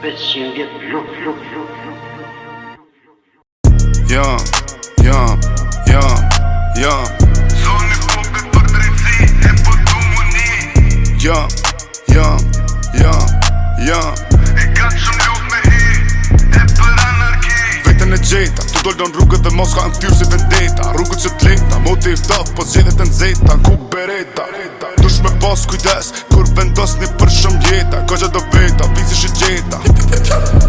500 vjet luft, luft, luft, luft. Ja, ja, ja, ja Zoni popit për drejtësi e për mëni Ja, ja, ja, ja E ka qëm ljuk me hi e për anarki Vetën e gjeta, të dollë në rrugët dhe moska në tyrë si vendeta Rrugët që t'lejta, motiv t'of, po zjedhet në zeta kuk bereta, dush me pas kujdes, kur vendos një për shumë vërteta Ko që do veta, pizi shi gjeta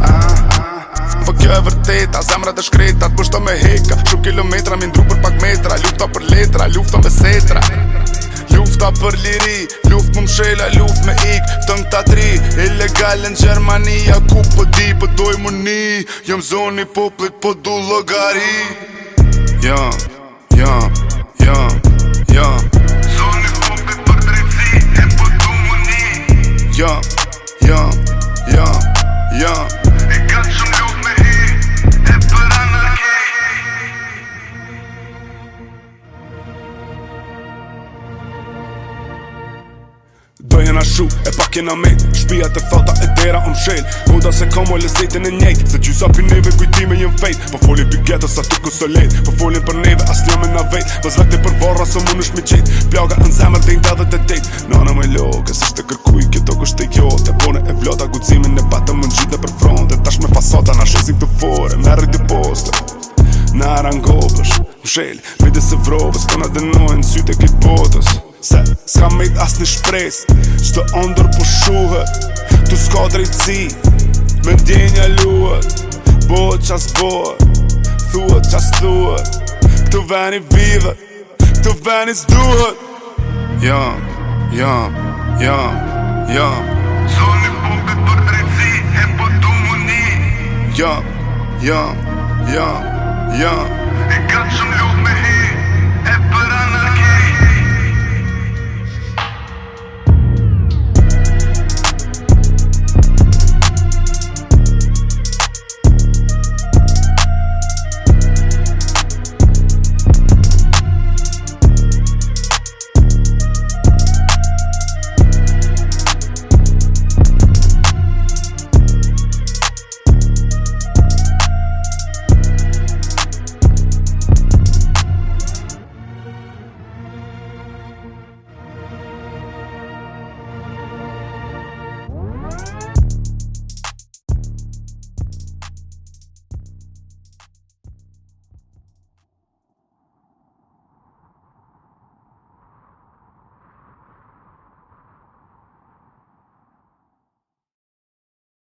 ah, ah, ah. Po kjo e vërteta, zemrat e shkreta Të pushto me heka, shumë kilometra Mi ndru për pak metra, lufta për letra Lufta me setra Lufta për liri, luft më mshela Luft me ik, tëng të tri Illegal në Gjermania, ku për po di Për po doj më ni, jëm zoni poplit Për po du logari Jam, jam, jam young. Bëjën a shu, e pak jena me Shpia të falta e dera o mshel Muda se kam e lesetin e njejt Se gjysa për neve kujtime jen fejt Po folin për geta sa tuk o së lejt Po folin për neve as njëme na vejt Po zvekti për vorra së mund është me qit Pjaga në zemër dhe i dhe të dejt Nane me loke, se shte kërkuj Kjo të kështë të kjo Te pone e vlota, gucimin e patë më në gjitë mshel Vide se vrovës Po na denojnë Sytë e kitë botës Se s'ka mejt as një shpres Që të po shuhët Tu s'ka drejtësi Me ndjenja luët Bojët qas bohet Thuët qas thuët Këtu veni vidët Këtu veni s'duhët Jam, jam, jam, jam Zonë i për drejtësi E po të mundi Jam, jam, jam, jam, jam.